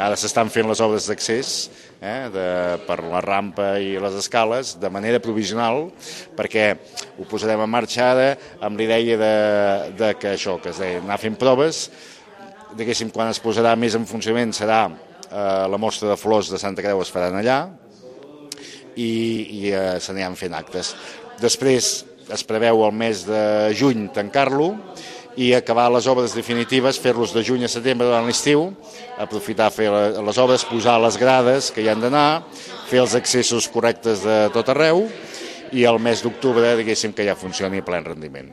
Ara s'estan fent les obres d'accés eh, de, per la rampa i les escales de manera provisional perquè ho posarem en marxa ara amb l'idea de, de que això, que es deia, anar fent proves, diguéssim, quan es posarà més en funcionament serà eh, la mostra de flors de Santa Creu es faran allà i, i eh, s'aniran fent actes. Després es preveu el mes de juny tancar-lo i acabar les obres definitives, fer-los de juny a setembre durant l'estiu, aprofitar fer les obres, posar les grades que hi han d'anar, fer els accessos correctes de tot arreu i el mes d'octubre, diguéssim, que ja funcioni a ple rendiment.